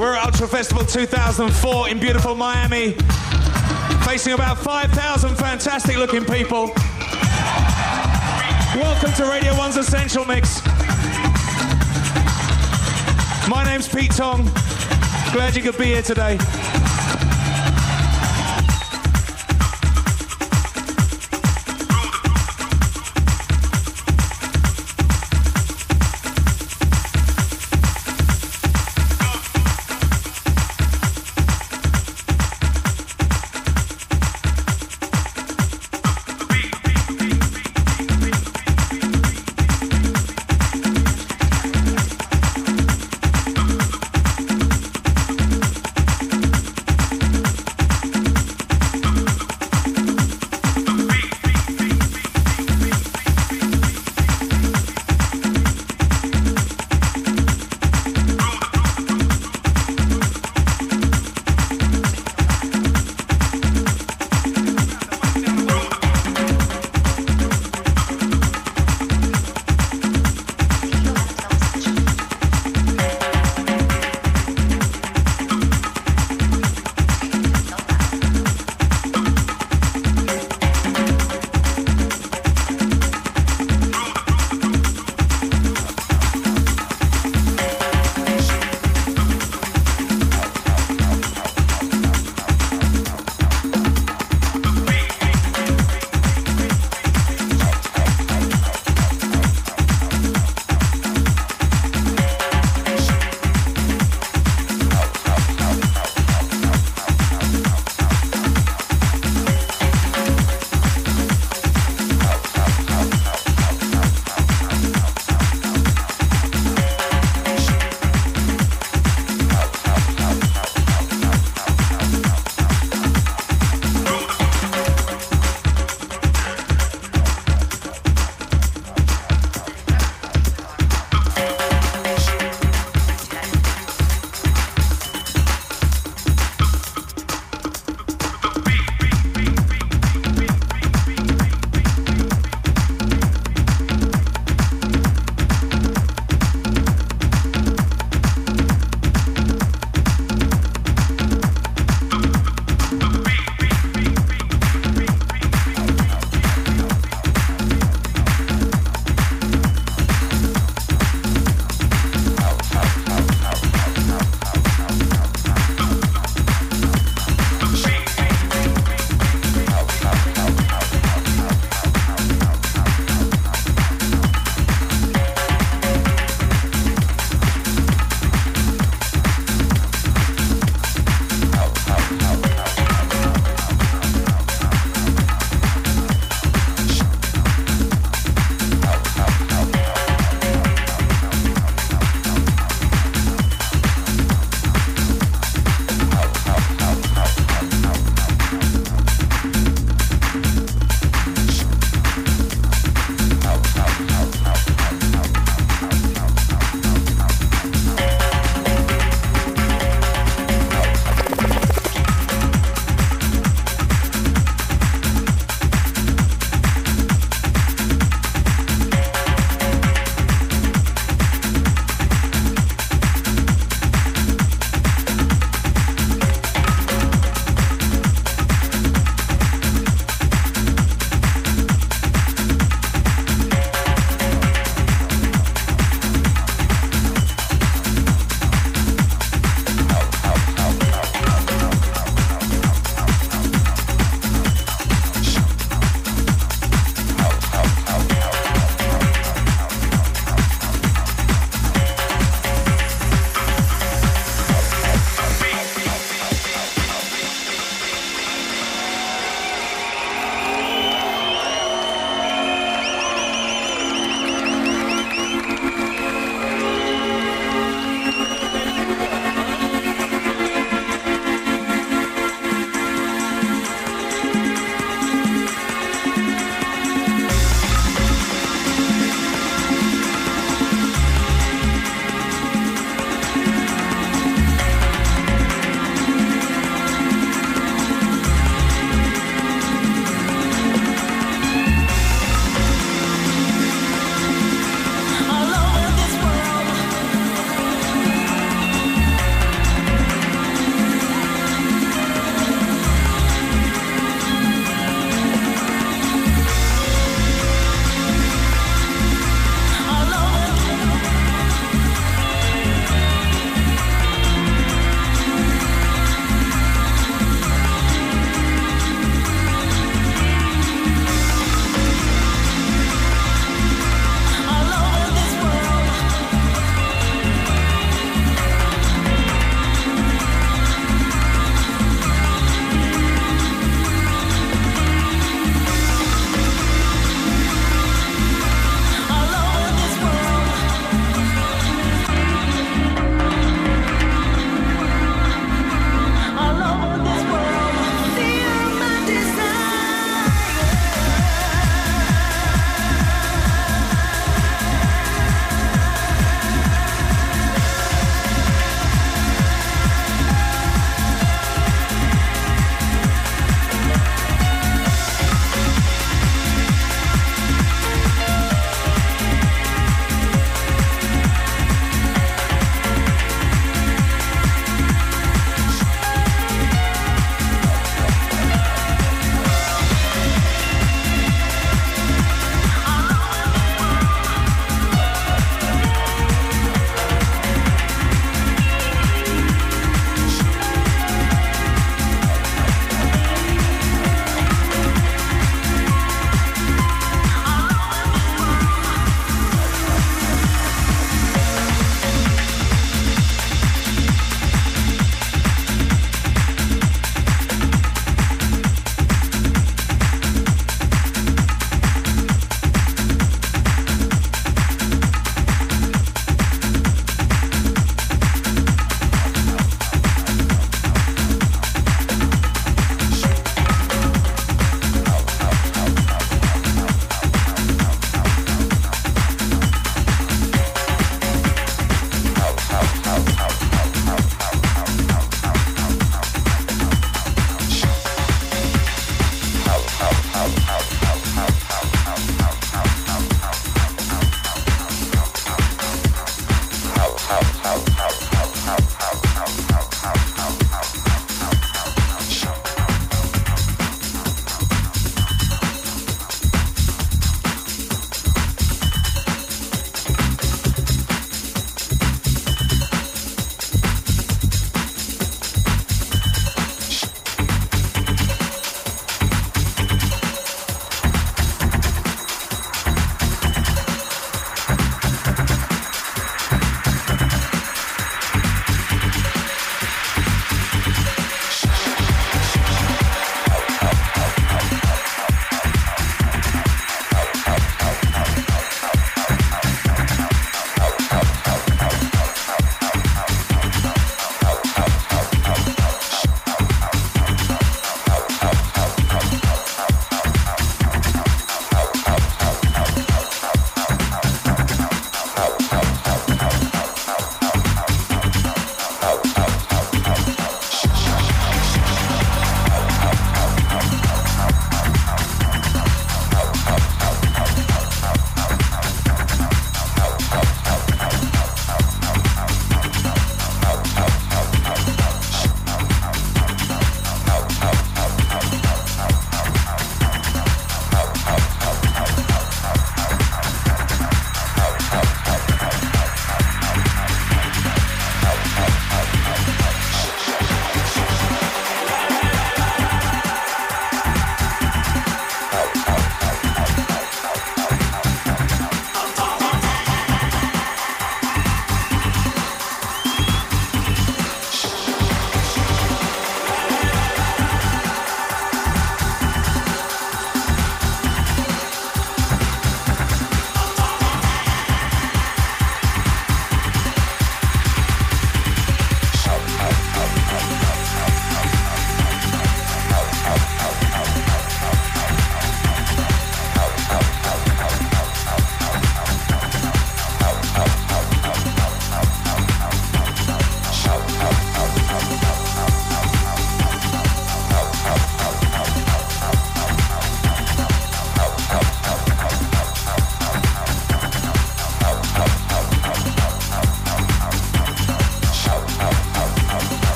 We're at Ultra Festival 2004 in beautiful Miami, facing about 5,000 fantastic looking people. Welcome to Radio 1's Essential Mix. My name's Pete Tong. Glad you could be here today.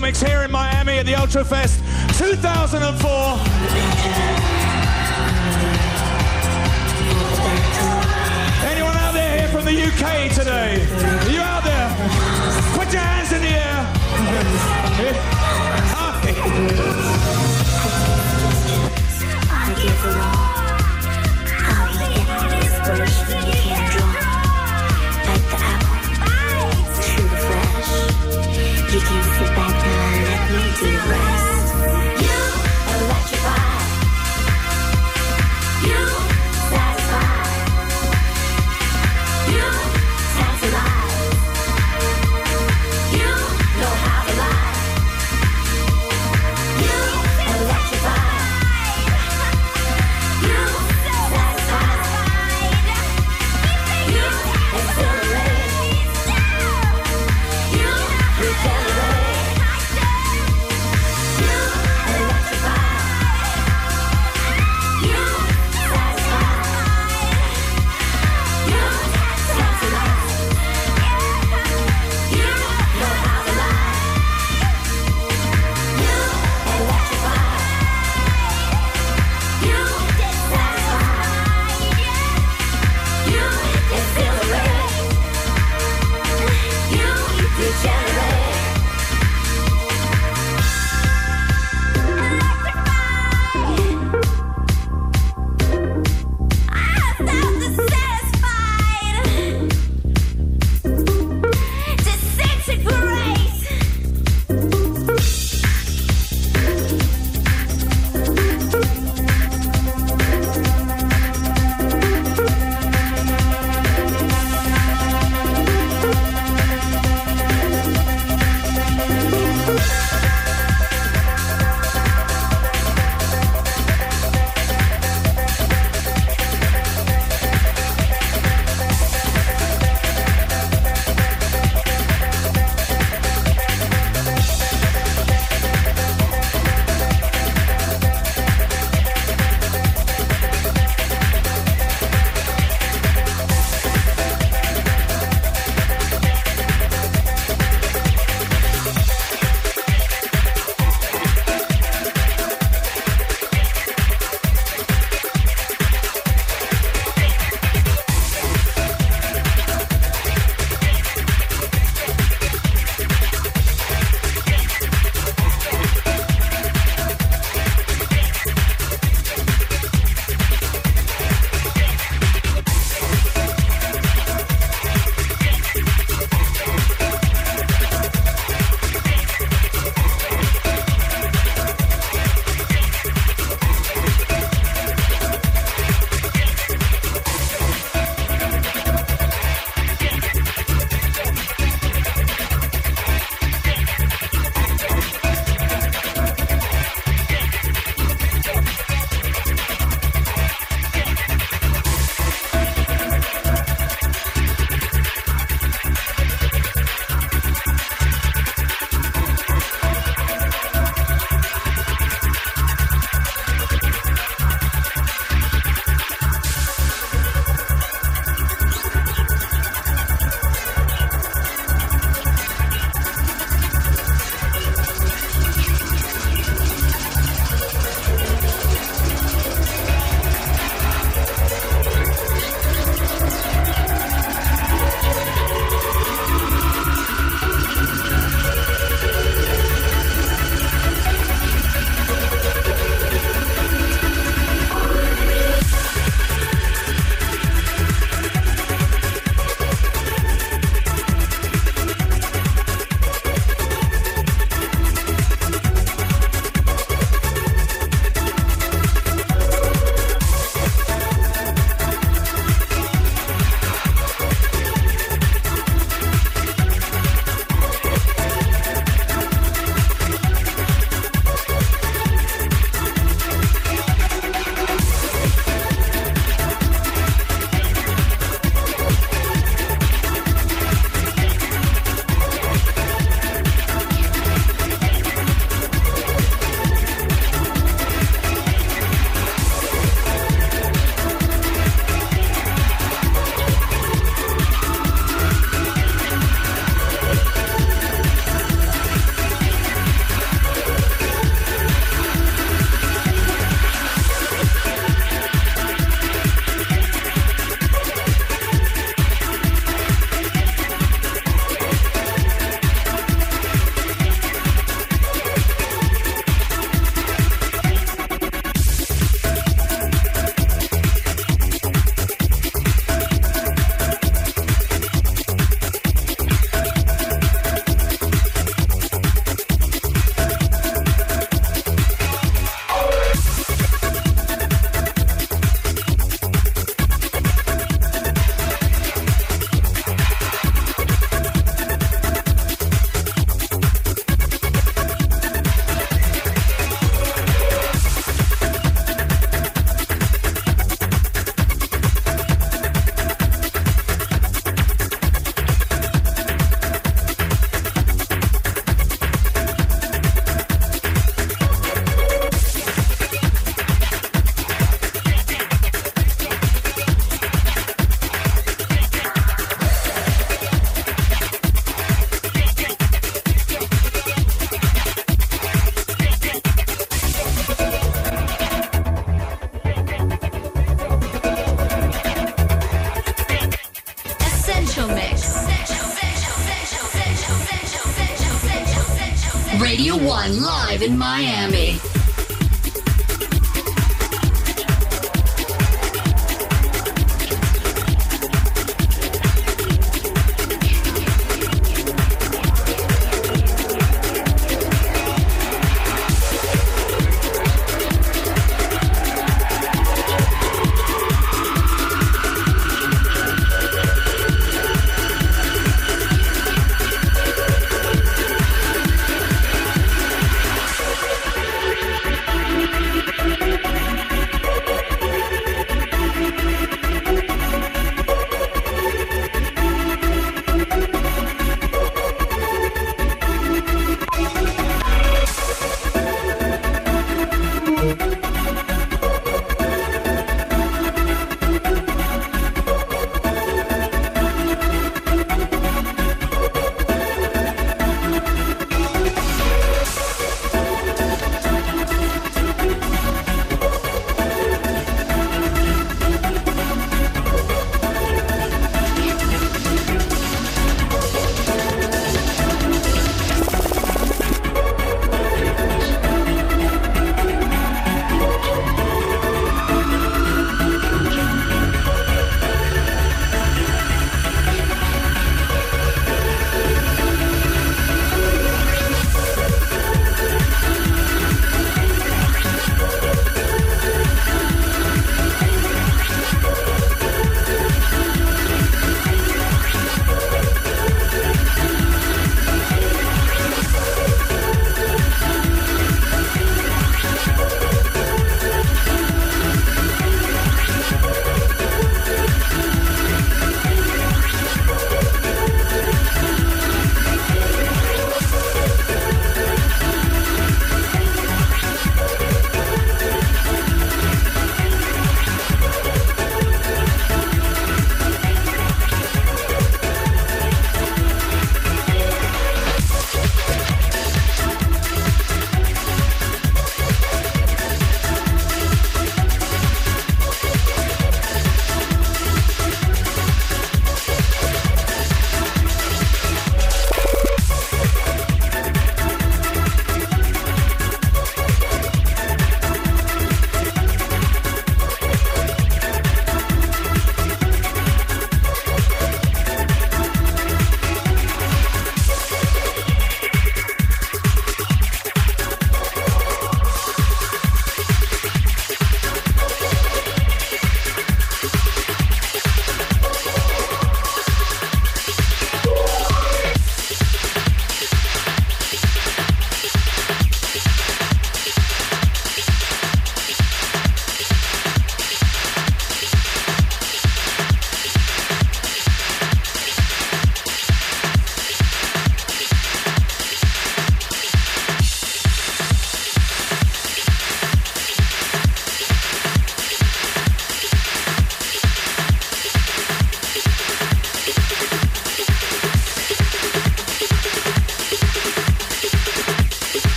Mix here in Miami at the Ultra Fest 2004.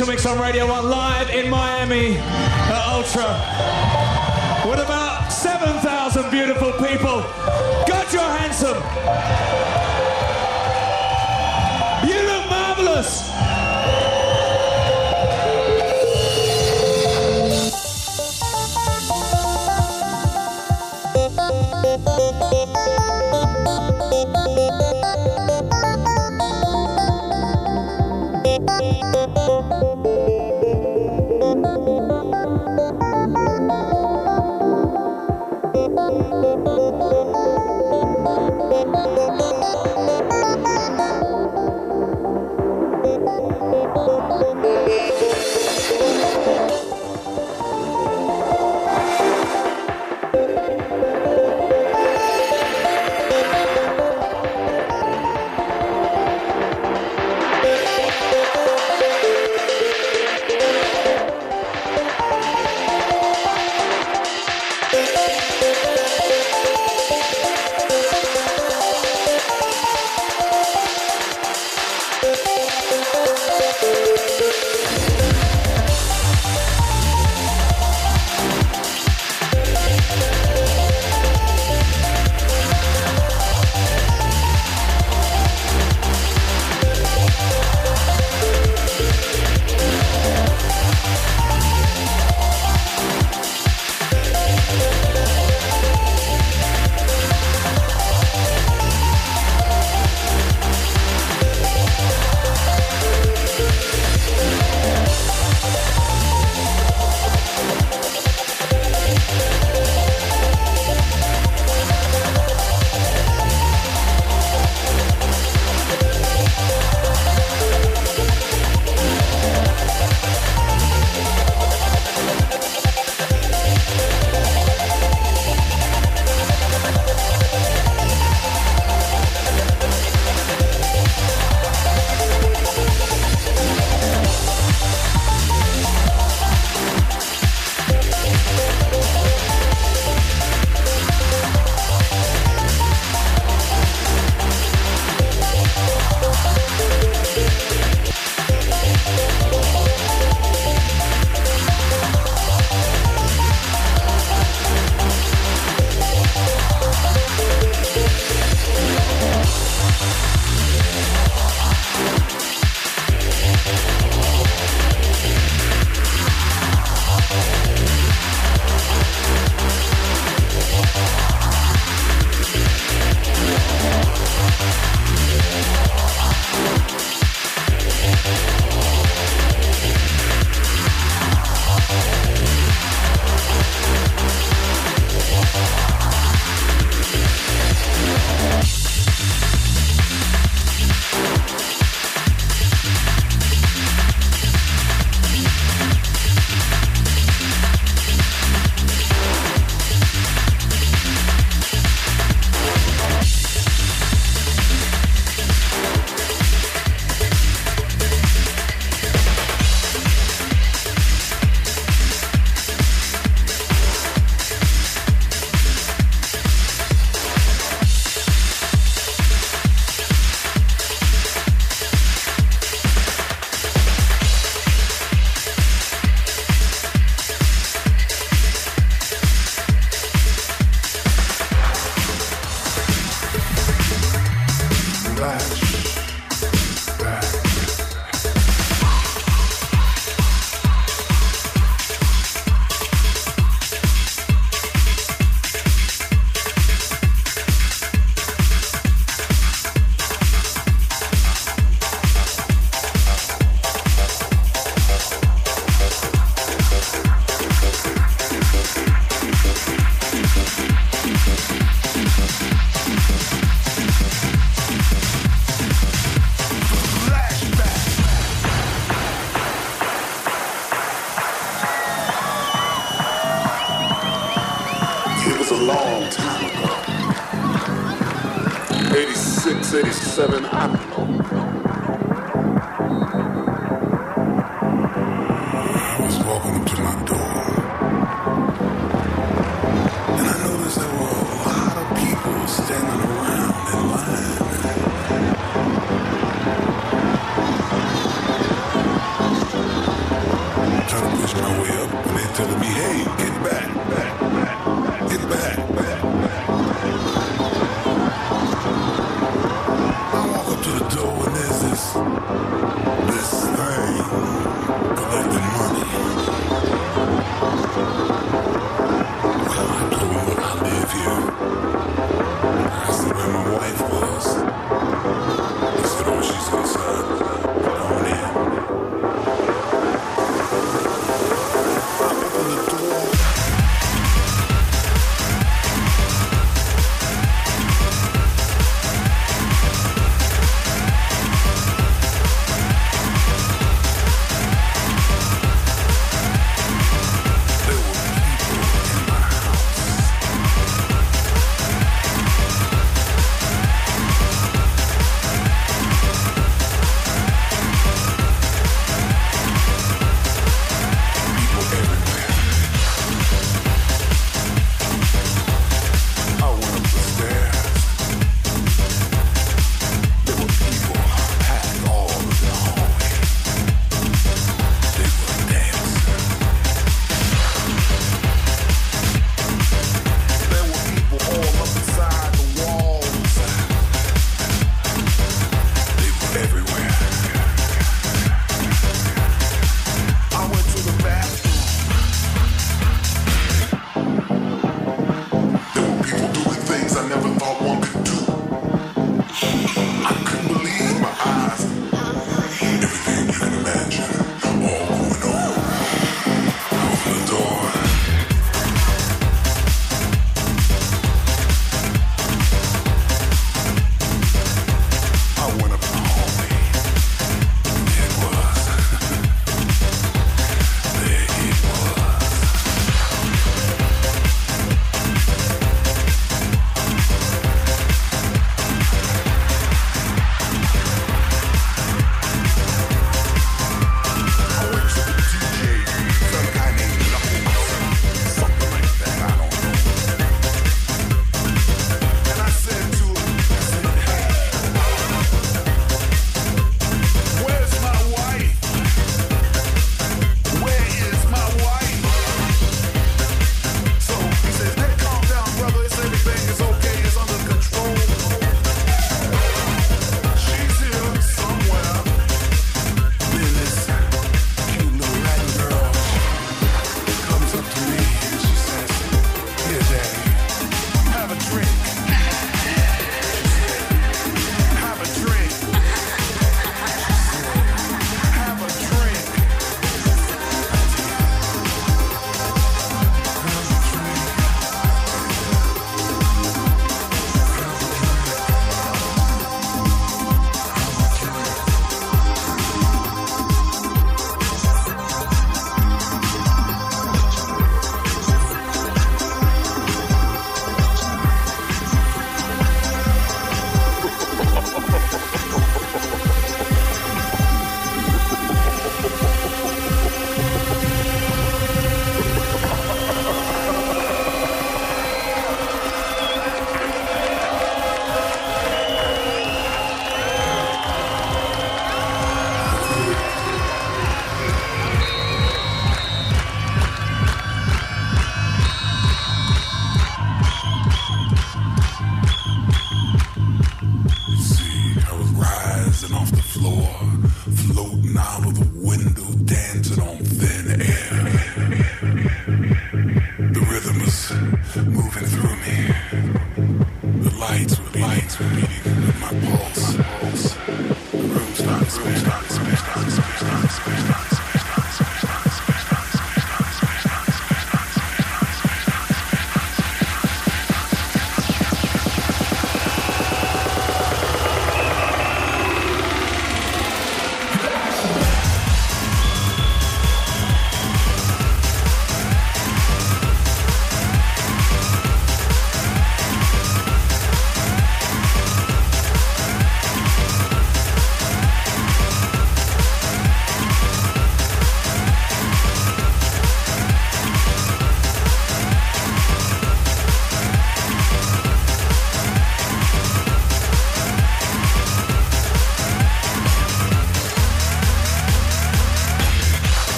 Essential Mix on Radio 1 live in Miami at Ultra with about 7,000 beautiful people. God, you're handsome. You look marvelous.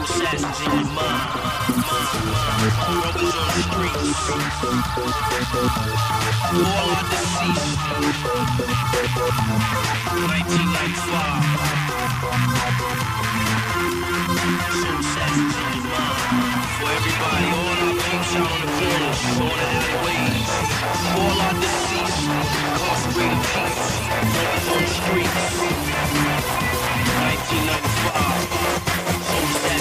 Assassins in. Rovers on the streets. All are deceased. 1995. Soul in your mind. For everybody, all our out on the corners, on the alleyways. All our deceased, incarcerated. Rovers on the streets. 1995. Soul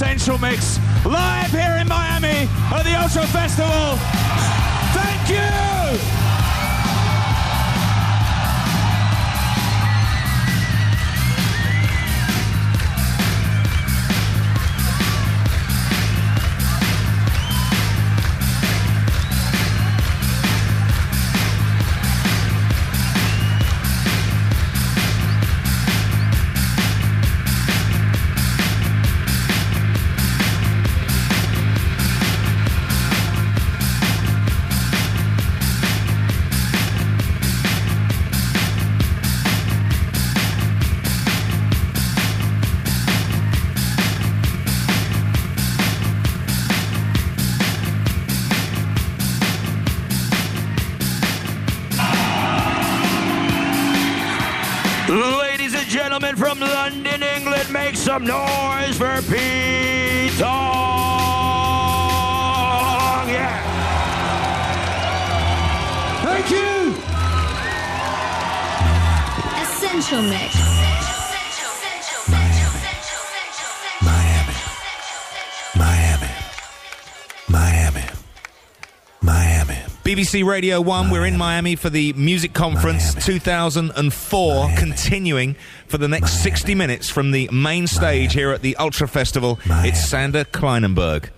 Essential Mix live here in Miami at the Ultra Festival. BBC Radio 1, we're in Miami for the Music Conference Miami. 2004, Miami. continuing for the next 60 minutes from the main stage here at the Ultra Festival. Miami. It's Sander Kleinenberg.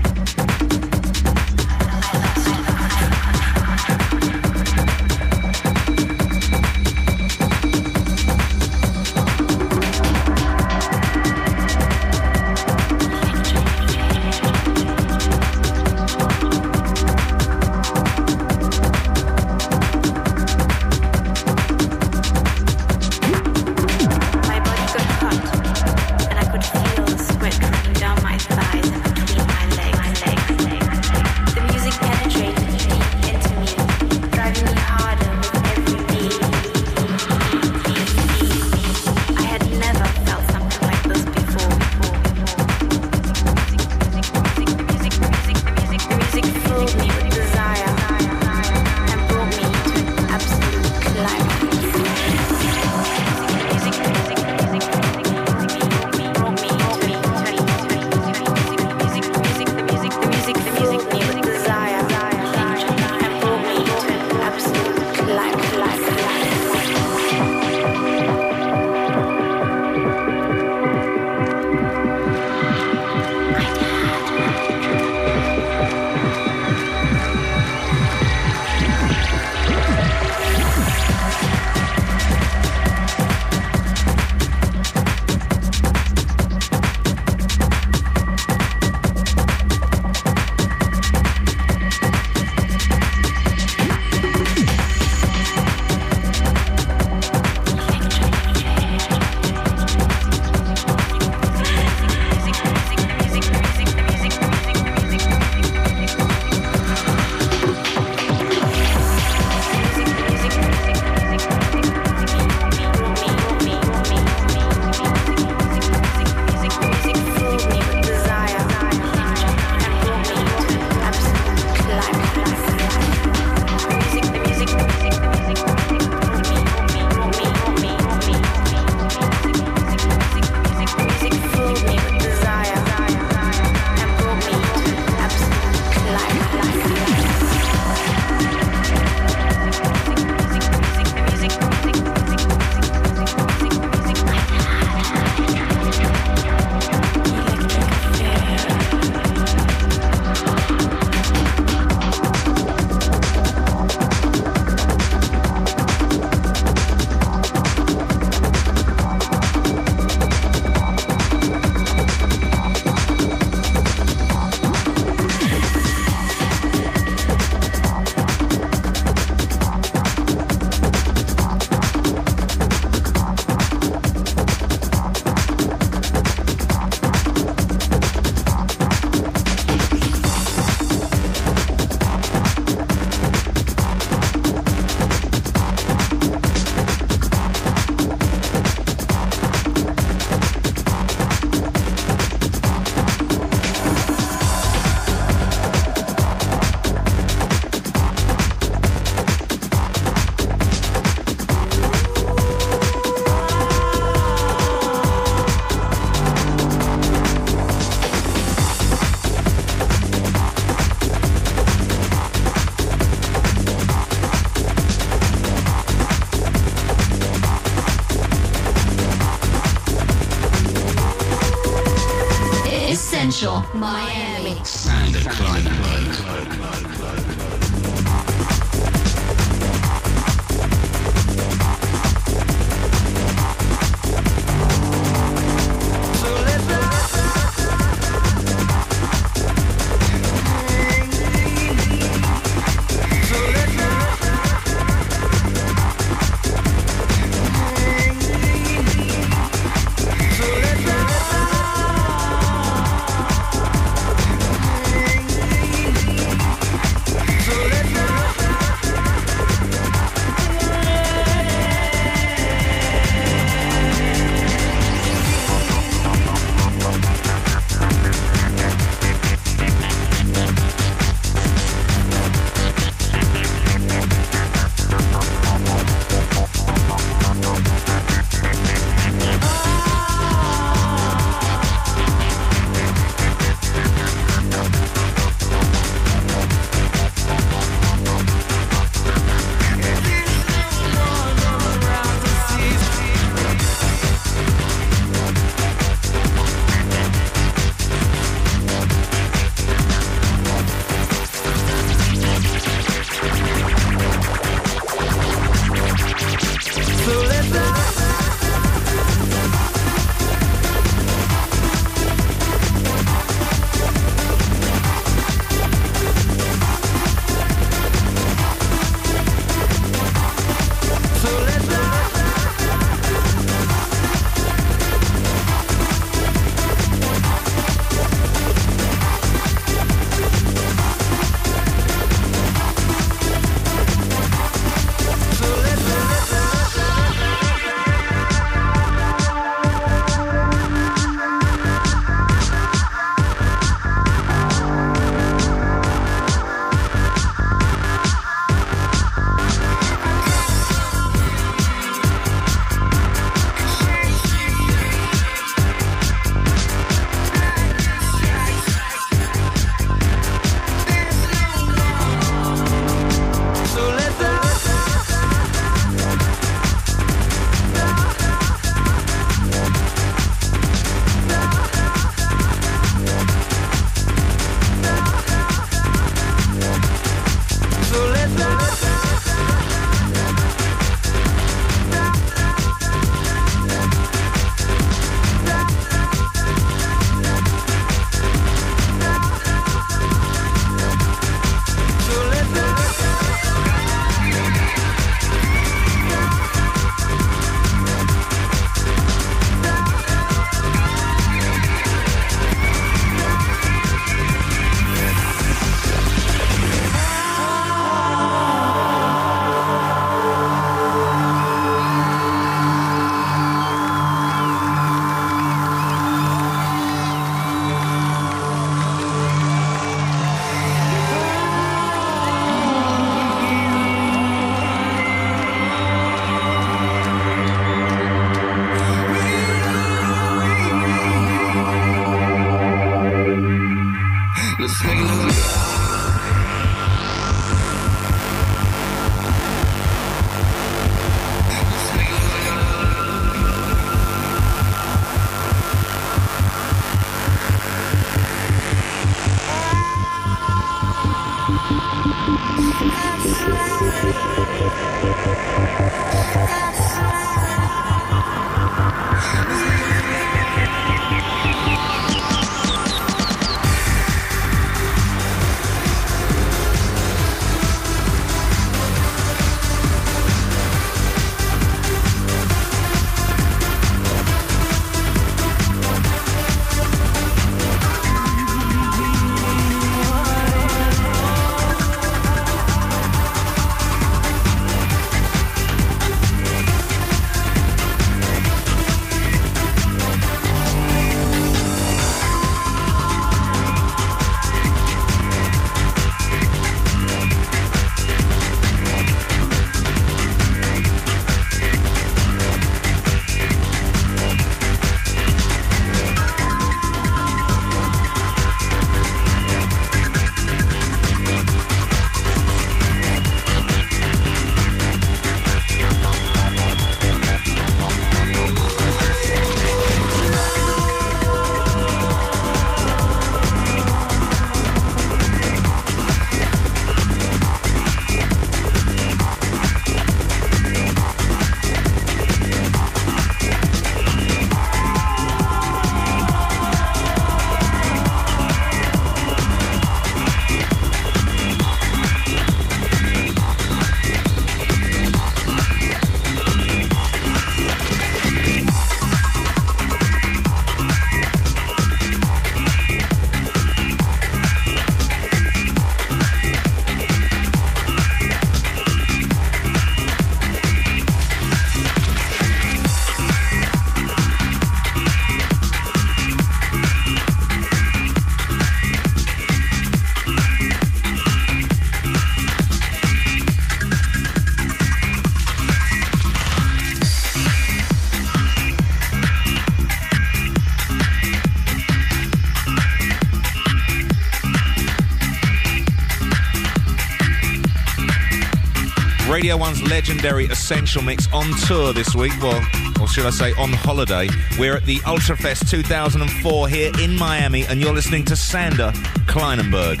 Radio 1's legendary Essential Mix on tour this week. Well, or should I say on holiday. We're at the Ultrafest 2004 here in Miami, and you're listening to Sander Kleinenberg.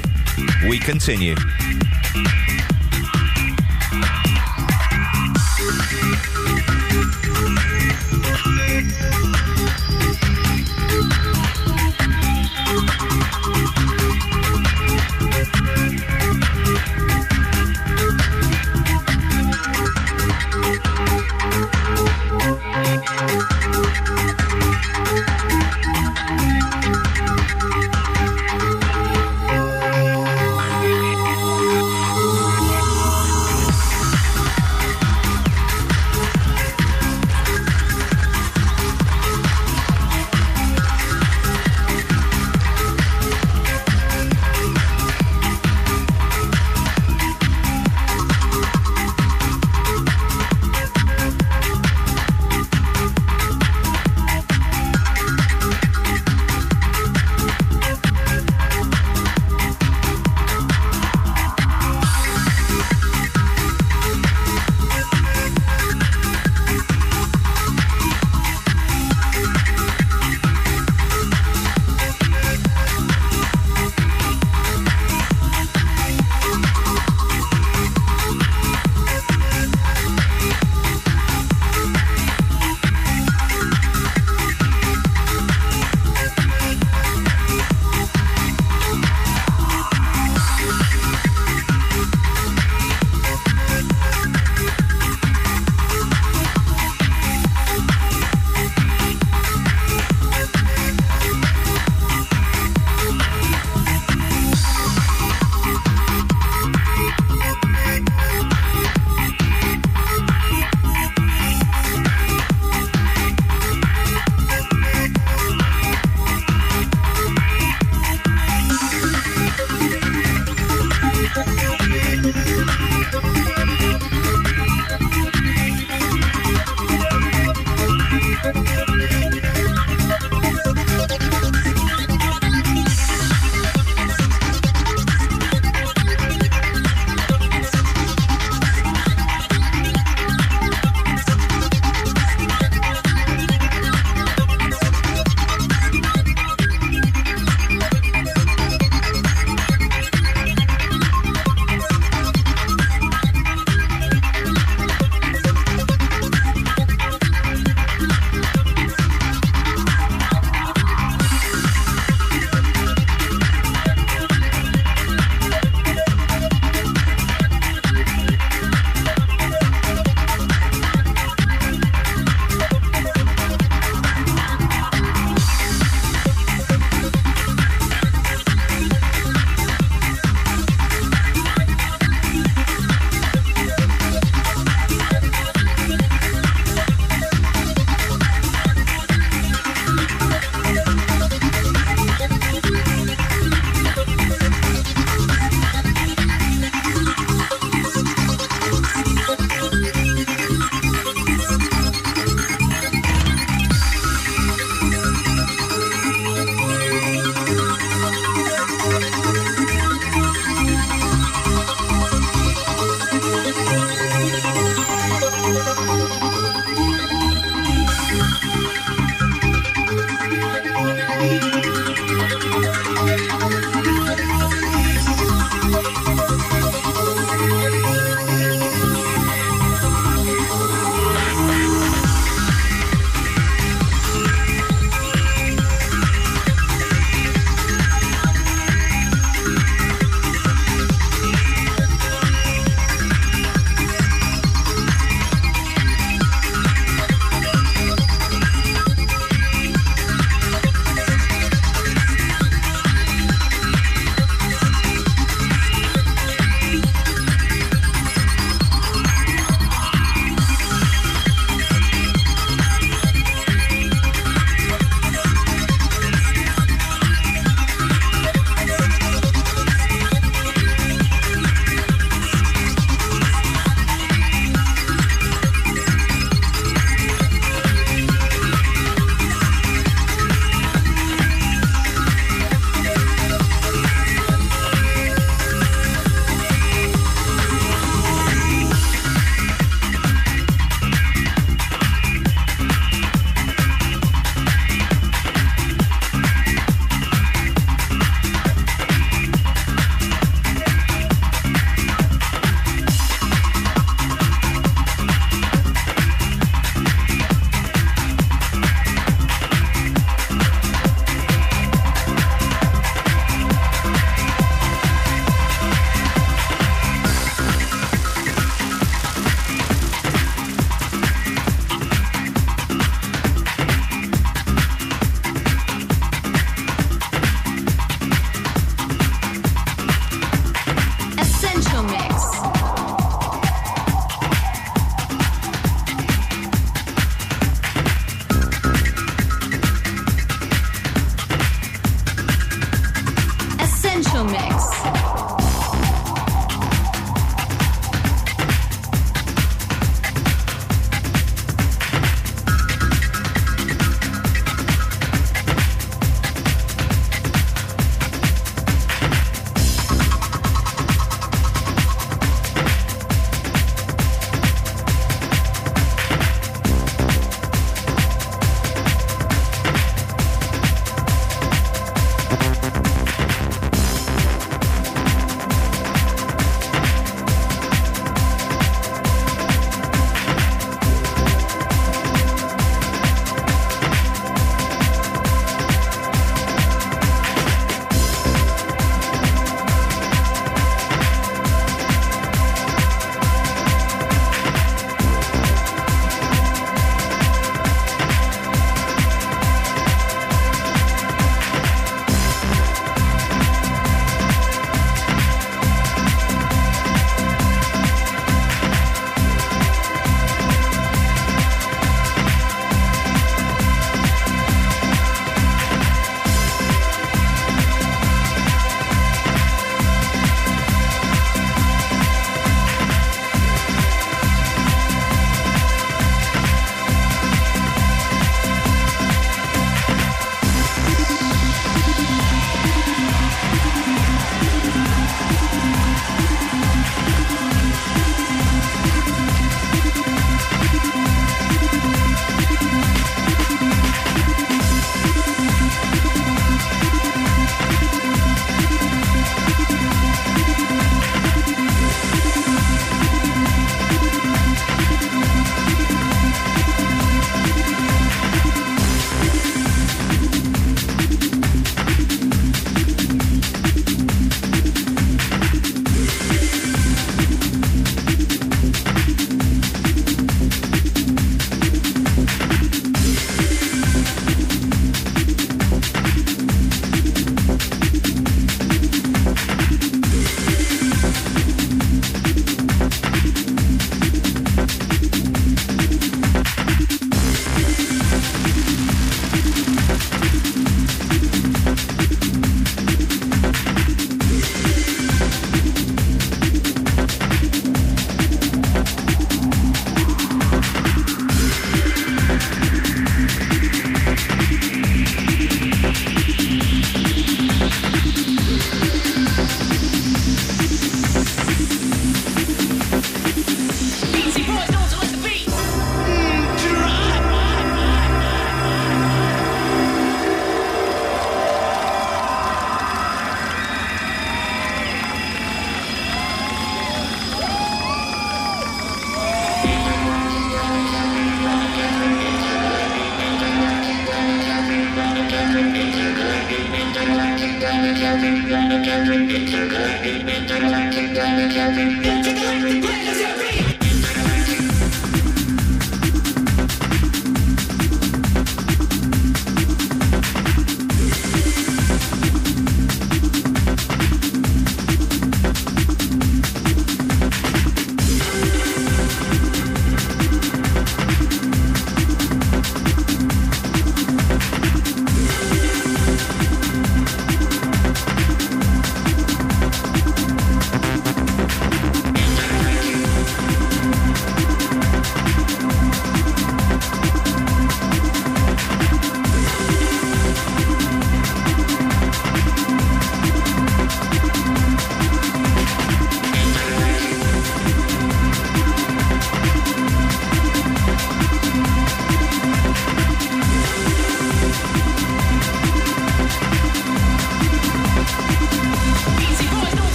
We continue.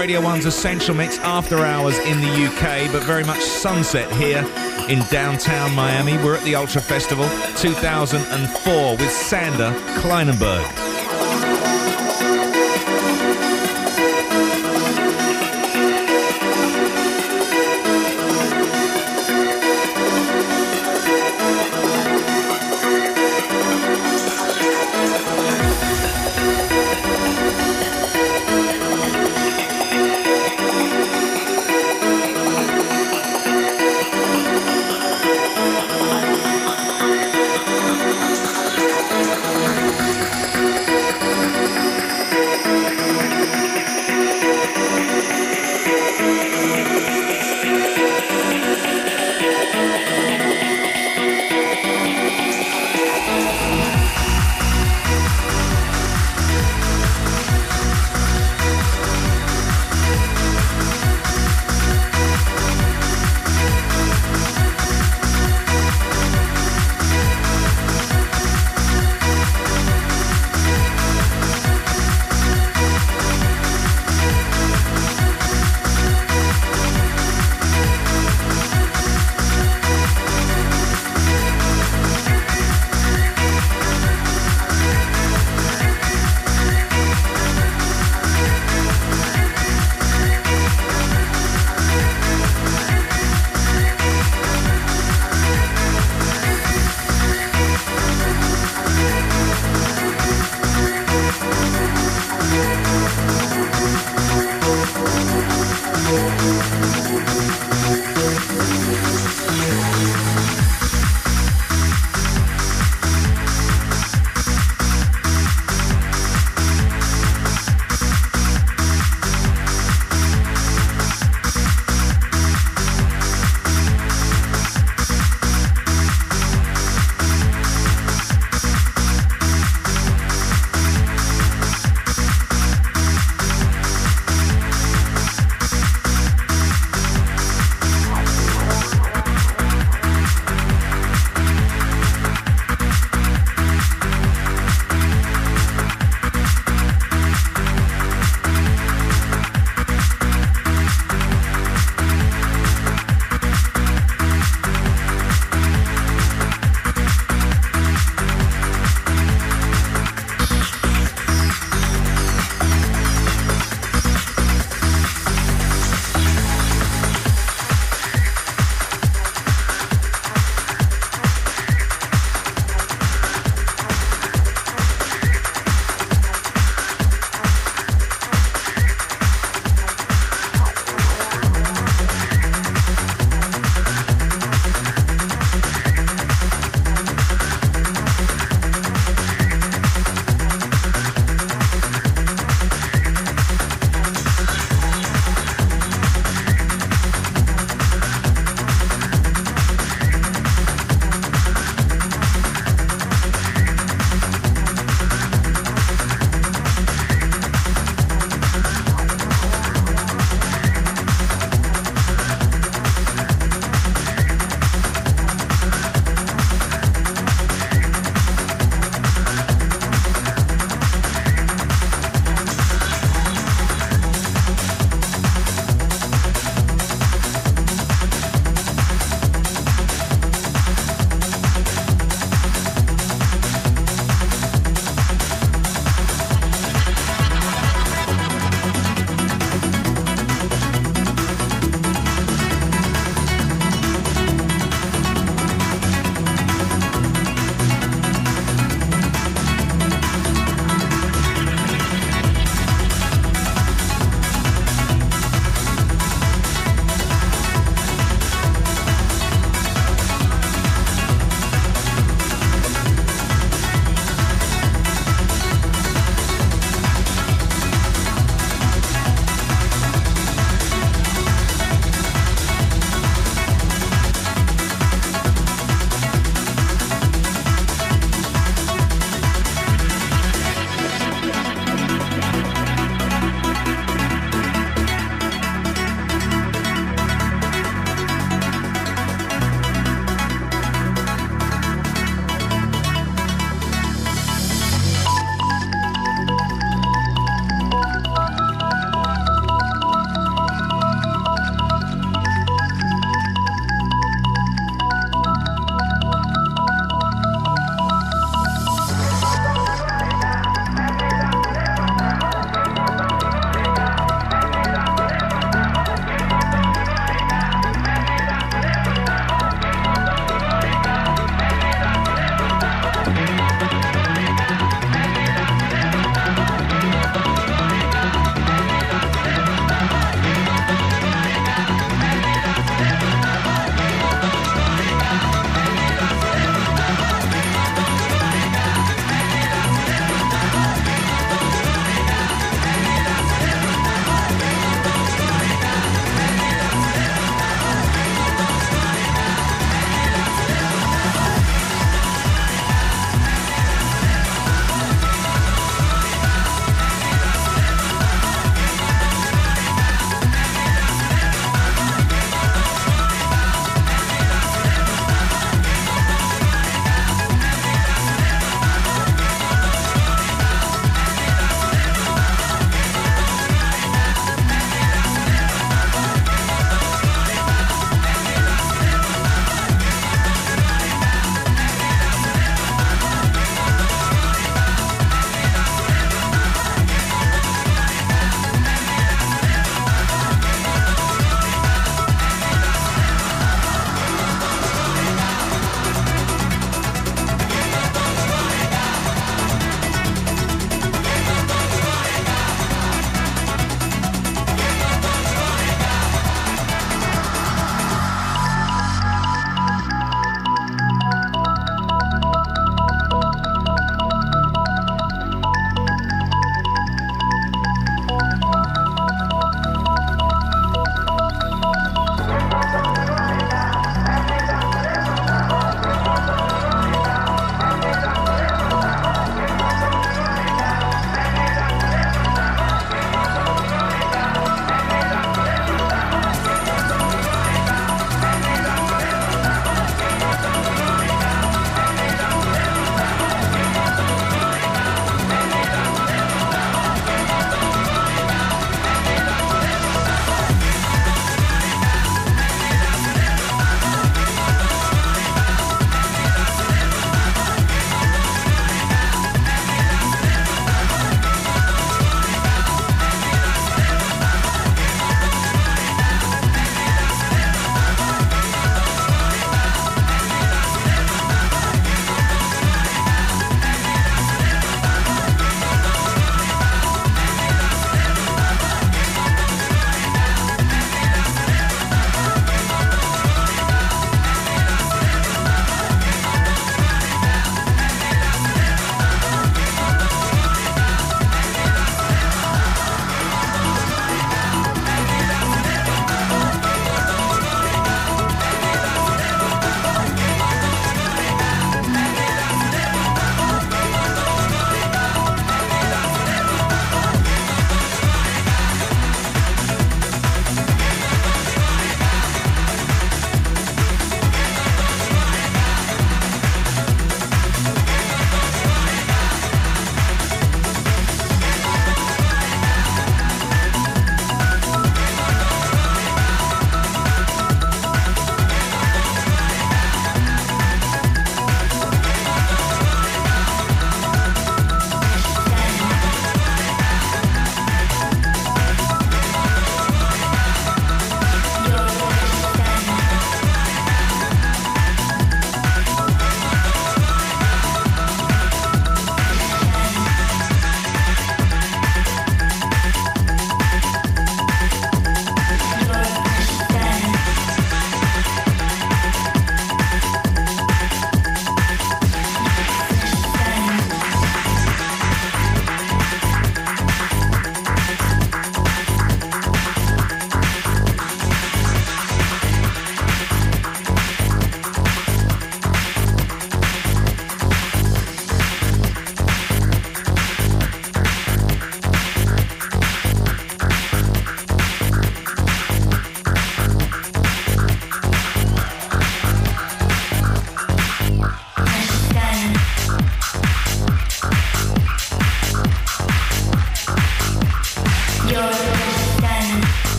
Radio 1's Essential Mix after hours in the UK, but very much sunset here in downtown Miami. We're at the Ultra Festival 2004 with Sander Kleinenberg.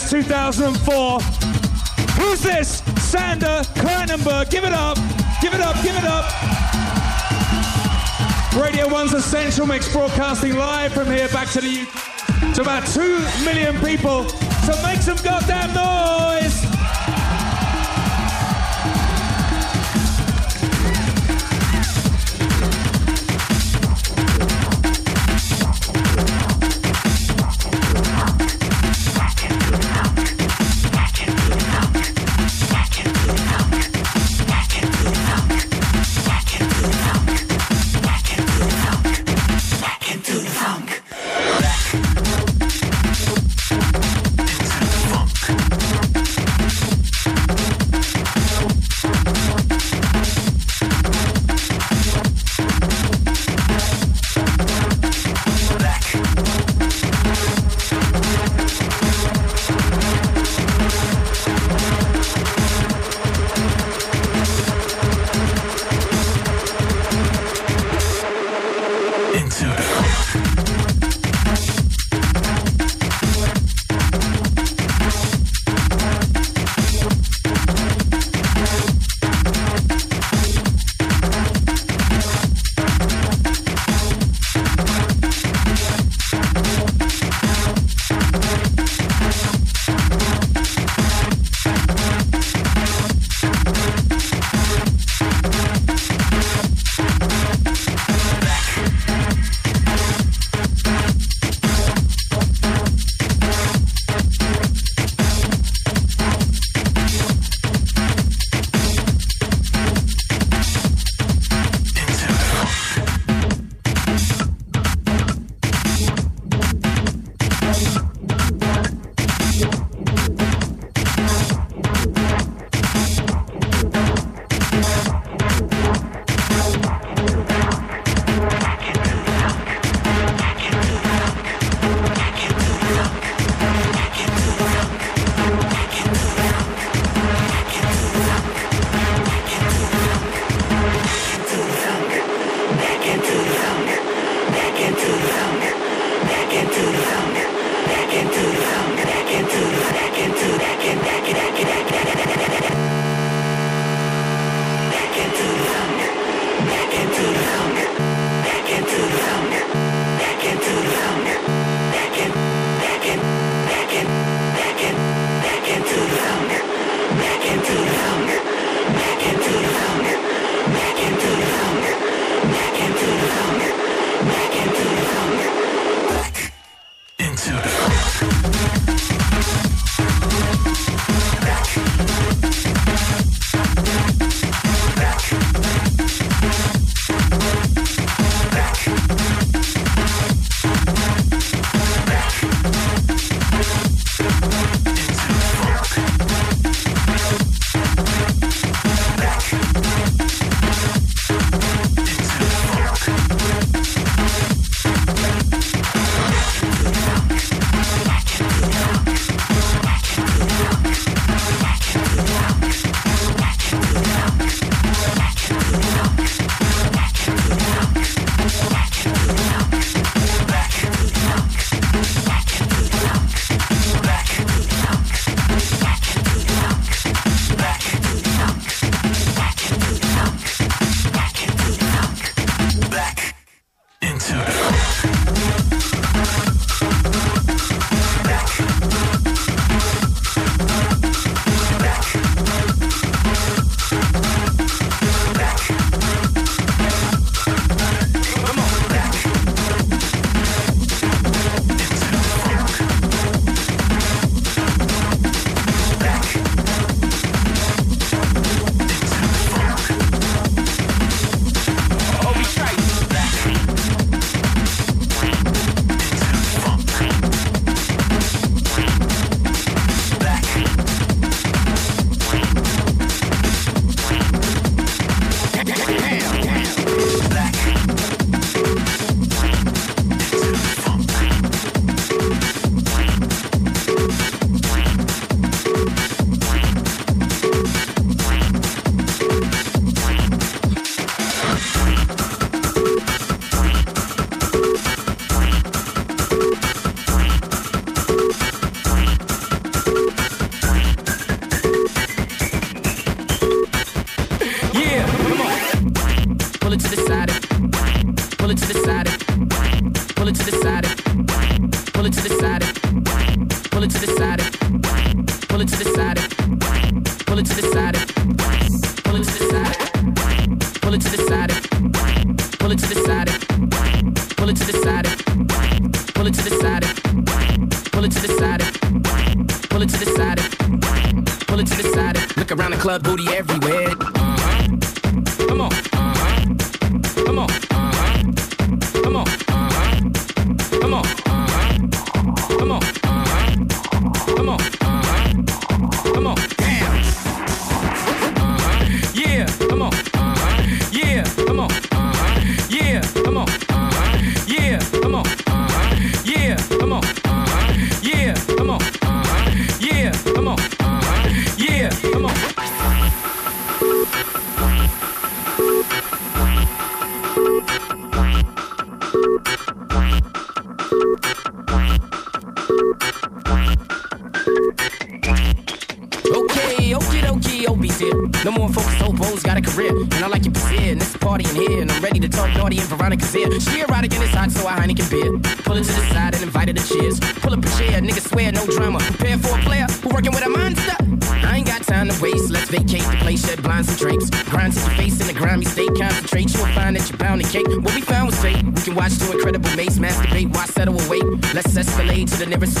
Ultrafest 2004. Who's this? Sander Kleinenberg. Give it up. Give it up, give it up. Radio 1's Essential Mix broadcasting live from here back to the UK to about 2 million people. So make some goddamn noise.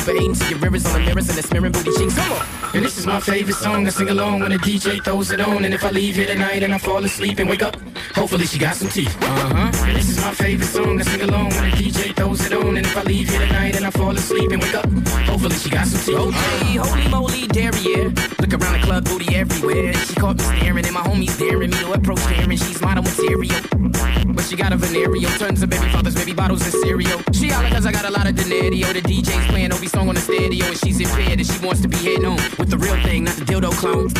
Escalate to the nearest super your rivers on the mirrors and the smearing booty cheeks. Come on. And this is my favorite song. I sing along when the DJ throws it on. And if I leave here tonight and I fall asleep and wake up, hopefully she got some teeth. Uh huh. And this is my favorite song. I sing along when the DJ throws it on. And if I leave here tonight and I fall asleep and wake up, hopefully she got some teeth. Okay, holy moly, derriere. Look around the club, booty everywhere. She caught me staring, and my homies daring me to approach Karen. She's model material. But she got a venereal. Turns of baby fathers, baby bottles, and cereal. Cause I got a lot of denario. The DJ's playing Obie song on the stereo, and she's impaired, and she wants to be heading home with the real thing, not the dildo clone.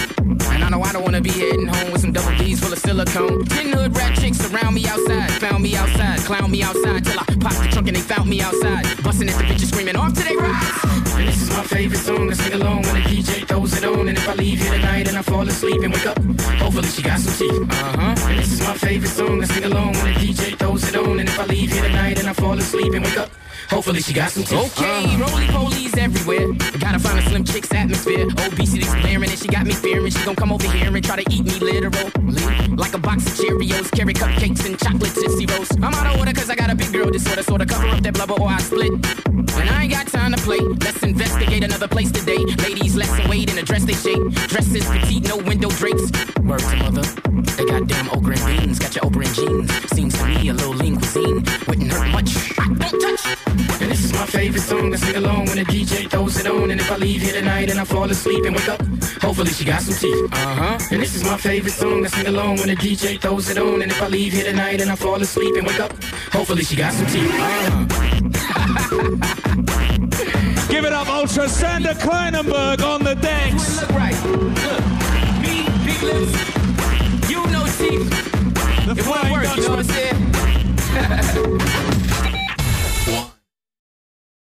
And I know I don't wanna be heading home with some double D's full of silicone. Ten hood rat chicks around me outside, found me outside, clown me outside till I popped the trunk and they found me outside. Busting at the bitches screaming off to they rise. This is my favorite song. I sing along when the DJ throws it on. And if I leave here tonight and I fall asleep and wake up, hopefully she got some teeth. Uh huh. This is my favorite song. I sing along when the DJ throws it on. And if I leave here tonight and I fall asleep and wake up, hopefully she got some teeth. Okay, roly polies everywhere. Gotta find a slim chick's atmosphere. Obesity's blaring and she got me fearing. She gon' come over here and try to eat me literally. Like a box of Cheerios, carry cupcakes and chocolate Tootsie Rolls. I'm out of order cause I got a big girl disorder. Sorta cover up that blubber or I split. And I ain't got time to play. Let's investigate another place today. Ladies, let's wait in a dress they shake. Dresses petite, no window drapes. Word to mother. They goddamn okra and beans. Got your Oprah and jeans. Seems to me a little lean cuisine. Wouldn't hurt much. I don't touch. And this is my favorite song. I sing along when the DJ throws it on. And if I leave here tonight and I fall asleep and wake up, hopefully she got some teeth. Uh huh. And this is my favorite song. I sing along when the DJ throws it on. And if I leave here tonight and I fall asleep and wake up, hopefully she got some teeth. Give it up, Ultra Sander Kleinenberg on the decks. Look right. Look. Me, big lips. You know. The It Flying work, you know what I'm saying?